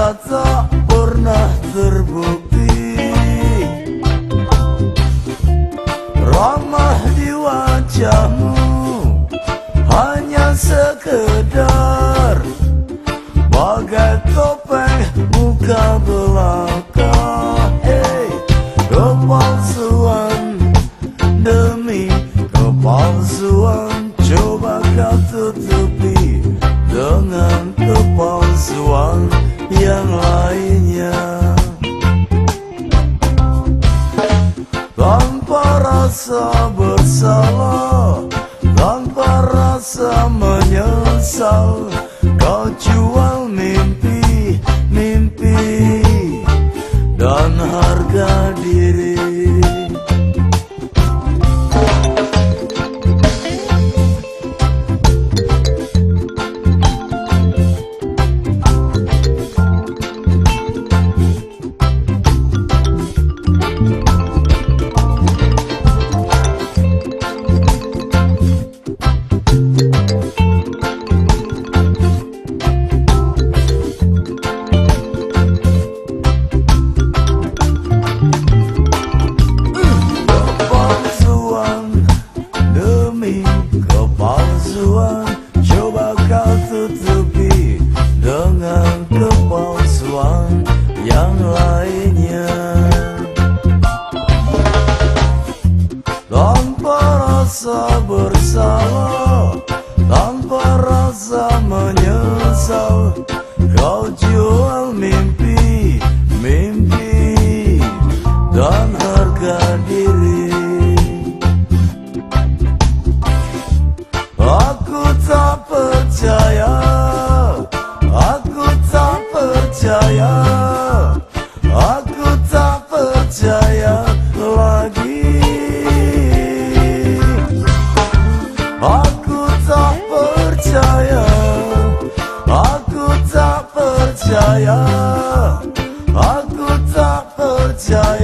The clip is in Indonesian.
tak pernah terbukti. Ramah di wajahmu Hanya sekedar Bagai topeng muka belaka. Hey, Kepalsuan demi kepalsuan Coba kau tanpa rasa bersalah tanpa rasa menyesal kau jual mimpi percaya Aku tak percaya Aku tak percaya.